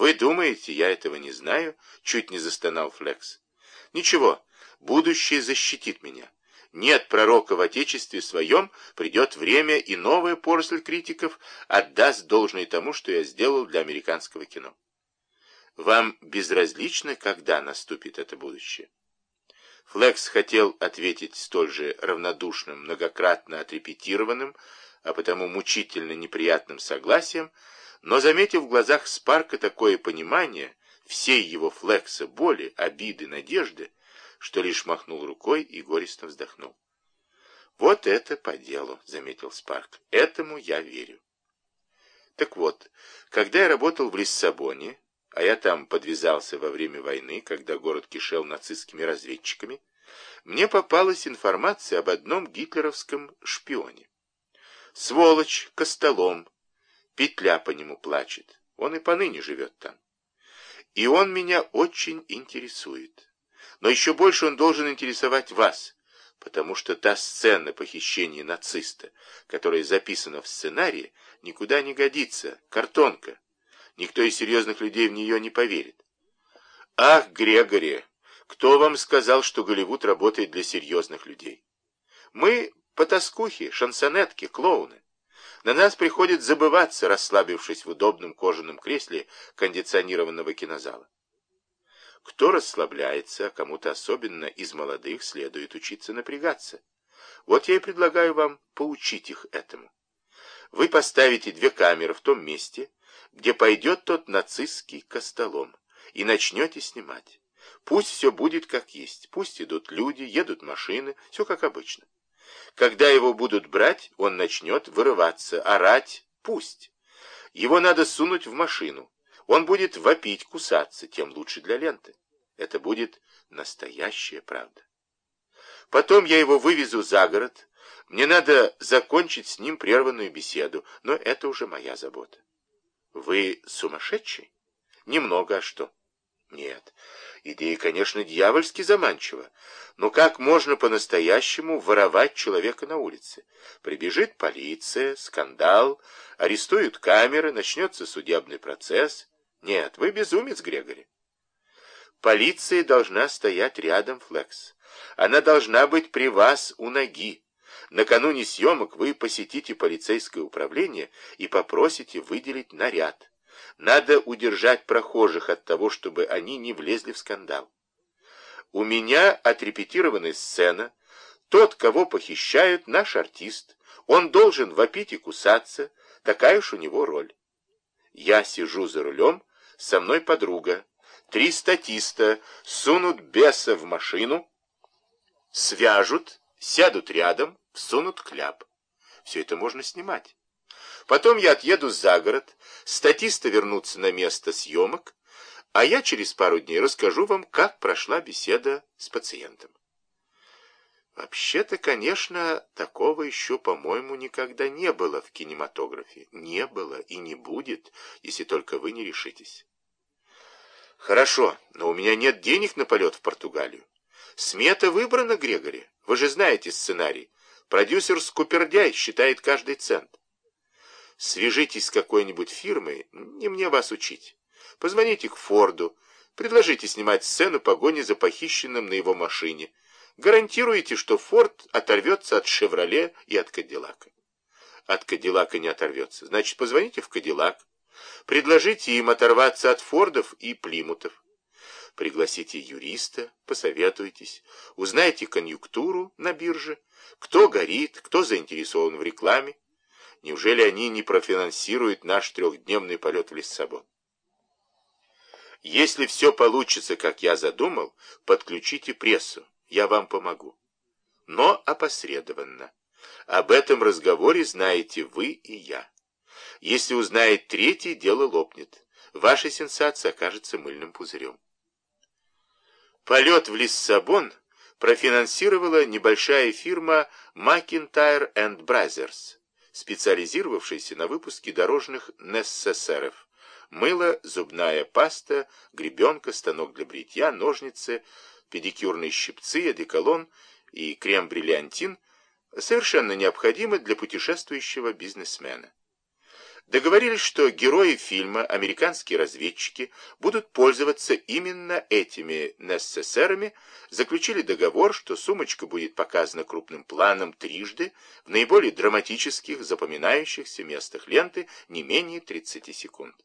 Вы думаете, я этого не знаю? Чуть не застонал Флекс. Ничего, будущее защитит меня. Нет пророка в Отечестве своем, придет время, и новая поросль критиков отдаст должное тому, что я сделал для американского кино. Вам безразлично, когда наступит это будущее? Флекс хотел ответить столь же равнодушным, многократно отрепетированным, а потому мучительно неприятным согласием, но, заметив в глазах Спарка такое понимание всей его Флекса боли, обиды, надежды, что лишь махнул рукой и горестно вздохнул. «Вот это по делу», — заметил Спарк. «Этому я верю». Так вот, когда я работал в Лиссабоне, а я там подвязался во время войны, когда город кишел нацистскими разведчиками, мне попалась информация об одном гитлеровском шпионе. Сволочь, костолом, петля по нему плачет, он и поныне живет там. И он меня очень интересует. Но еще больше он должен интересовать вас, потому что та сцена похищения нациста, которая записана в сценарии, никуда не годится, картонка. Никто из серьезных людей в нее не поверит. Ах, Грегори, кто вам сказал, что Голливуд работает для серьезных людей? Мы потаскухи, шансонетки, клоуны. На нас приходит забываться, расслабившись в удобном кожаном кресле кондиционированного кинозала. Кто расслабляется, кому-то особенно из молодых следует учиться напрягаться. Вот я и предлагаю вам поучить их этому. Вы поставите две камеры в том месте, где пойдет тот нацистский костолом, и начнете снимать. Пусть все будет как есть, пусть идут люди, едут машины, все как обычно. Когда его будут брать, он начнет вырываться, орать, пусть. Его надо сунуть в машину. Он будет вопить, кусаться, тем лучше для ленты. Это будет настоящая правда. Потом я его вывезу за город. Мне надо закончить с ним прерванную беседу, но это уже моя забота. Вы сумасшедший? Немного, а что? Нет, идея, конечно, дьявольски заманчива. Но как можно по-настоящему воровать человека на улице? Прибежит полиция, скандал, арестуют камеры, начнется судебный процесс. Нет, вы безумец, Грегори. Полиция должна стоять рядом, Флекс. Она должна быть при вас у ноги. Накануне съемок вы посетите полицейское управление и попросите выделить наряд. Надо удержать прохожих от того, чтобы они не влезли в скандал. У меня отрепетированная сцена. Тот, кого похищают, наш артист. Он должен вопить и кусаться. Такая уж у него роль. Я сижу за рулем, со мной подруга. Три статиста сунут беса в машину, свяжут, сядут рядом, всунут кляп. Все это можно снимать. Потом я отъеду за город, статисты вернутся на место съемок, а я через пару дней расскажу вам, как прошла беседа с пациентом. Вообще-то, конечно, такого еще, по-моему, никогда не было в кинематографе. Не было и не будет, если только вы не решитесь. Хорошо, но у меня нет денег на полет в Португалию. Смета выбрана, Грегори. Вы же знаете сценарий. Продюсер Скупердяй считает каждый цент. Свяжитесь с какой-нибудь фирмой, не мне вас учить. Позвоните к Форду, предложите снимать сцену погони за похищенным на его машине. Гарантируете, что Форд оторвется от «Шевроле» и от «Кадиллака». От «Кадиллака» не оторвется. Значит, позвоните в «Кадиллак». Предложите им оторваться от Фордов и Плимутов. Пригласите юриста, посоветуйтесь, узнайте конъюнктуру на бирже, кто горит, кто заинтересован в рекламе. Неужели они не профинансируют наш трехдневный полет в Лиссабон? Если все получится, как я задумал, подключите прессу, я вам помогу. Но опосредованно. Об этом разговоре знаете вы и я. Если узнает третий, дело лопнет. Ваша сенсация окажется мыльным пузырем. Полет в Лиссабон профинансировала небольшая фирма McIntyre Brothers, специализировавшаяся на выпуске дорожных нессесеров. Мыло, зубная паста, гребенка, станок для бритья, ножницы, педикюрные щипцы, одеколон и крем-бриллиантин совершенно необходимы для путешествующего бизнесмена. Договорились, что герои фильма, американские разведчики, будут пользоваться именно этими НССРами, заключили договор, что сумочка будет показана крупным планом трижды в наиболее драматических, запоминающихся местах ленты не менее 30 секунд.